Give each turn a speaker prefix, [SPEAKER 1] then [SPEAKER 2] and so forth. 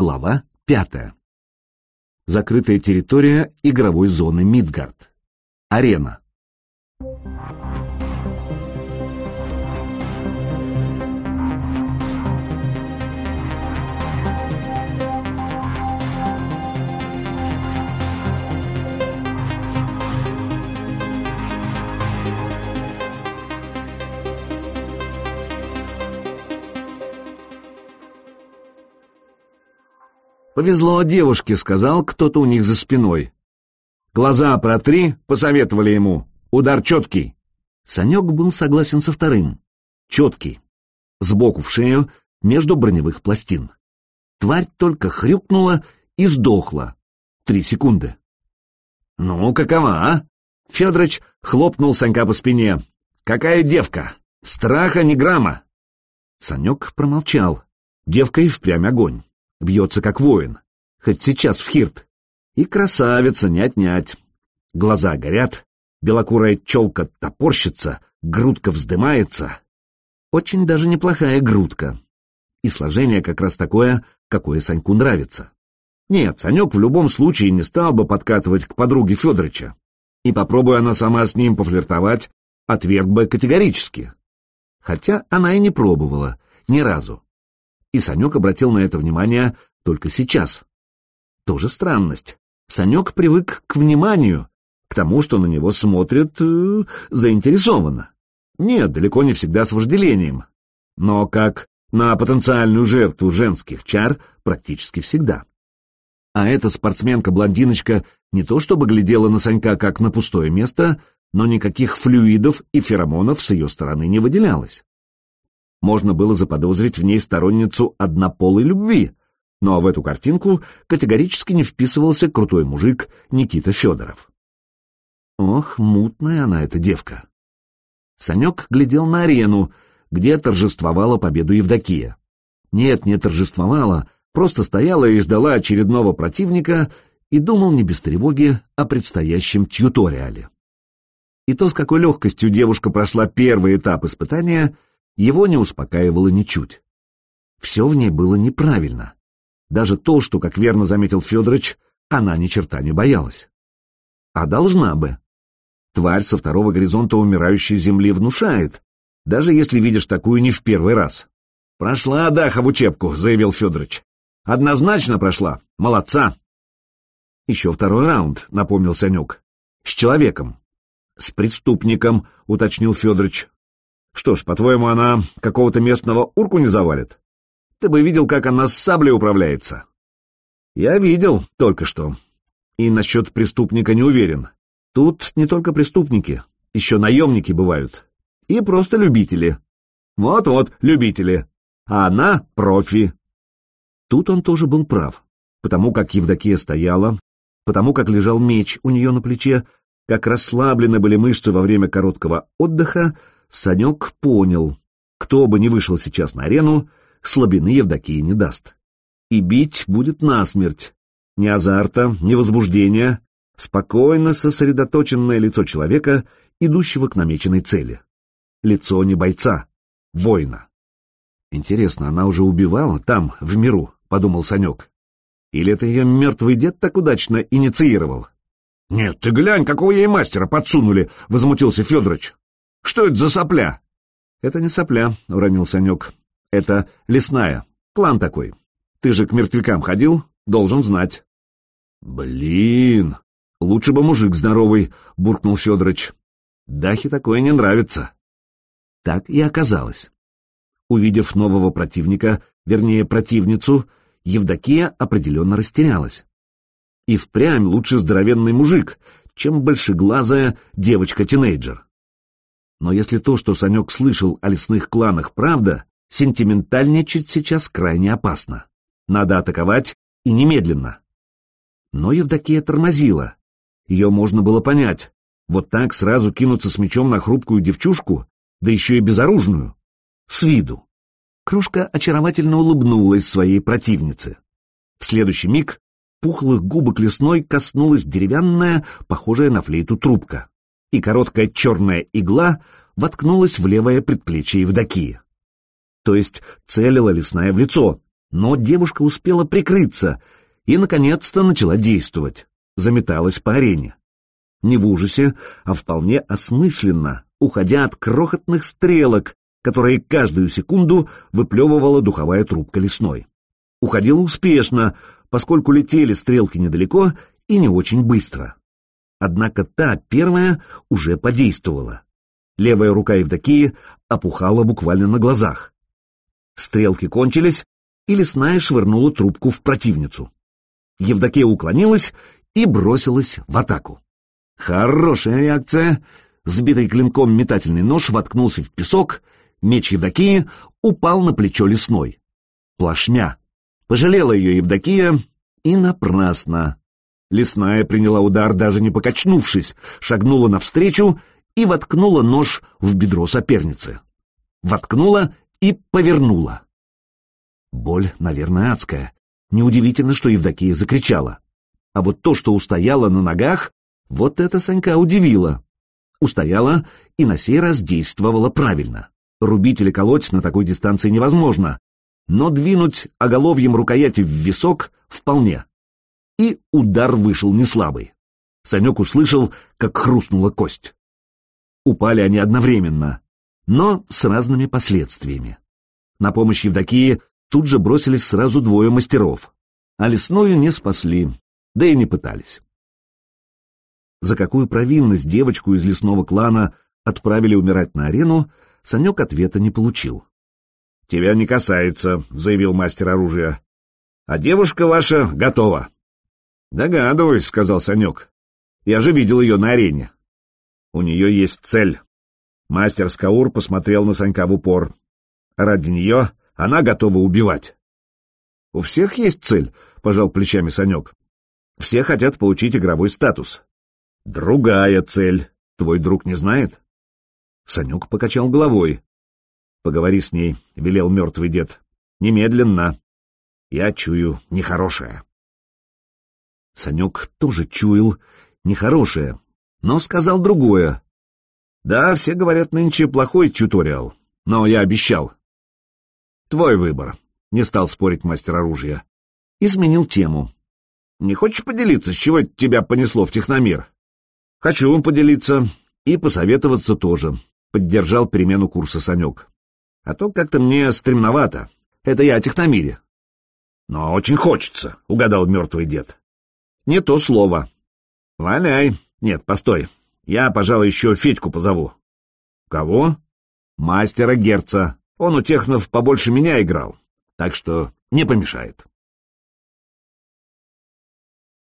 [SPEAKER 1] Глава пятая. Закрытая территория игровой зоны Мидгард. Арена. «Повезло девушке», — сказал кто-то у них за спиной. «Глаза протри», — посоветовали ему. «Удар четкий». Санек был согласен со вторым. Четкий. Сбоку в шею, между броневых пластин. Тварь только хрюкнула и сдохла. Три секунды. «Ну, какова, а?» Федорович хлопнул Санька по спине. «Какая девка! Страха ни грамма!» Санек промолчал. Девка и впрямь огонь бьется как воин, хоть сейчас в хирт. И красавица не отнять. Глаза горят, белокурая челка топорщится, грудка вздымается. Очень даже неплохая грудка. И сложение как раз такое, какое Саньку нравится. Нет, Санек в любом случае не стал бы подкатывать к подруге Федорыча. И попробуя она сама с ним пофлиртовать, отверг бы категорически. Хотя она и не пробовала, ни разу и Санек обратил на это внимание только сейчас. Тоже странность. Санек привык к вниманию, к тому, что на него смотрят э, заинтересованно. Нет, далеко не всегда с вожделением, но как на потенциальную жертву женских чар практически всегда. А эта спортсменка-блондиночка не то чтобы глядела на Санька как на пустое место, но никаких флюидов и феромонов с ее стороны не выделялось можно было заподозрить в ней сторонницу однополой любви, но в эту картинку категорически не вписывался крутой мужик Никита Федоров. Ох, мутная она, эта девка. Санек глядел на арену, где торжествовала победу Евдокия. Нет, не торжествовала, просто стояла и ждала очередного противника и думал не без тревоги о предстоящем тьюториале. И то, с какой легкостью девушка прошла первый этап испытания — его не успокаивало ничуть. Все в ней было неправильно. Даже то, что, как верно заметил Федорович, она ни черта не боялась. А должна бы. Тварь со второго горизонта умирающей земли внушает, даже если видишь такую не в первый раз. «Прошла Даха в учебку», — заявил Федорович. «Однозначно прошла. Молодца!» «Еще второй раунд», — напомнил Санек. «С человеком». «С преступником», — уточнил Федорович. Что ж, по-твоему, она какого-то местного урку не завалит? Ты бы видел, как она с саблей управляется. Я видел только что. И насчет преступника не уверен. Тут не только преступники, еще наемники бывают. И просто любители. Вот-вот, любители. А она профи. Тут он тоже был прав. Потому как Евдокия стояла, потому как лежал меч у нее на плече, как расслаблены были мышцы во время короткого отдыха, Санек понял, кто бы ни вышел сейчас на арену, слабины Евдокии не даст. И бить будет насмерть. Ни азарта, ни возбуждения, спокойно сосредоточенное лицо человека, идущего к намеченной цели. Лицо не бойца, воина. Интересно, она уже убивала там, в миру, подумал Санек. Или это ее мертвый дед так удачно инициировал? Нет, ты глянь, какого ей мастера подсунули, возмутился Федорович. Что это за сопля? Это не сопля, уронил Санек. Это лесная. Клан такой. Ты же к мертвякам ходил? Должен знать. Блин, лучше бы мужик здоровый, буркнул Федорович. Дахе такое не нравится. Так и оказалось. Увидев нового противника, вернее противницу, Евдокия определенно растерялась. И впрямь лучше здоровенный мужик, чем большеглазая девочка-тинейджер. Но если то, что Санек слышал о лесных кланах, правда, сентиментальничать сейчас крайне опасно. Надо атаковать и немедленно. Но Евдокия тормозила. Ее можно было понять. Вот так сразу кинуться с мечом на хрупкую девчушку, да еще и безоружную. С виду. Кружка очаровательно улыбнулась своей противнице. В следующий миг пухлых губок лесной коснулась деревянная, похожая на флейту трубка и короткая черная игла воткнулась в левое предплечье Евдокии. То есть целила лесная в лицо, Но девушка успела прикрыться и, наконец-то, начала действовать. Заметалась по арене. Не в ужасе, а вполне осмысленно, уходя от крохотных стрелок, которые каждую секунду выплевывала духовая трубка лесной. Уходила успешно, поскольку летели стрелки недалеко и не очень быстро. Однако та, первая, уже подействовала. Левая рука Евдокии опухала буквально на глазах. Стрелки кончились, и лесная швырнула трубку в противницу. Евдокия уклонилась и бросилась в атаку. Хорошая реакция. Сбитый клинком метательный нож воткнулся в песок, меч Евдокии упал на плечо лесной. Плашмя. Пожалела ее Евдокия, и напрасно. Лесная приняла удар, даже не покачнувшись, шагнула навстречу и воткнула нож в бедро соперницы. Воткнула и повернула. Боль, наверное, адская. Неудивительно, что Евдокия закричала. А вот то, что устояла на ногах, вот это Санька удивило. Устояла и на сей раз действовала правильно. Рубить или колоть на такой дистанции невозможно, но двинуть оголовьем рукояти в висок вполне. И удар вышел не слабый. Санек услышал, как хрустнула кость. Упали они одновременно, но с разными последствиями. На помощь Евдокии тут же бросились сразу двое мастеров, а лесную не спасли, да и не пытались. За какую провинность девочку из лесного клана отправили умирать на арену, Санек ответа не получил. «Тебя не касается», — заявил мастер оружия. «А девушка ваша готова». «Догадываюсь», — сказал Санек. «Я же видел ее на арене». «У нее есть цель». Мастер Скаур посмотрел на Санька в упор. «Ради нее она готова убивать». «У всех есть цель», — пожал плечами Санек. «Все хотят получить игровой статус. Другая цель. Твой друг не знает? Санек покачал головой. Поговори с ней, велел мертвый дед. Немедленно. Я чую нехорошее. Санек тоже чуял нехорошее, но сказал другое. Да, все говорят нынче плохой тьюториал, но я обещал. Твой выбор, не стал спорить мастер оружия. И сменил тему. Не хочешь поделиться, с чего тебя понесло в техномир? Хочу поделиться и посоветоваться тоже. Поддержал перемену курса Санек. А то как-то мне стремновато. Это я о техномире. Но очень хочется, угадал мертвый дед. Не то слово. Валяй. Нет, постой. Я, пожалуй, еще Федьку позову. Кого? Мастера Герца. Он у технов побольше меня играл, так что не помешает.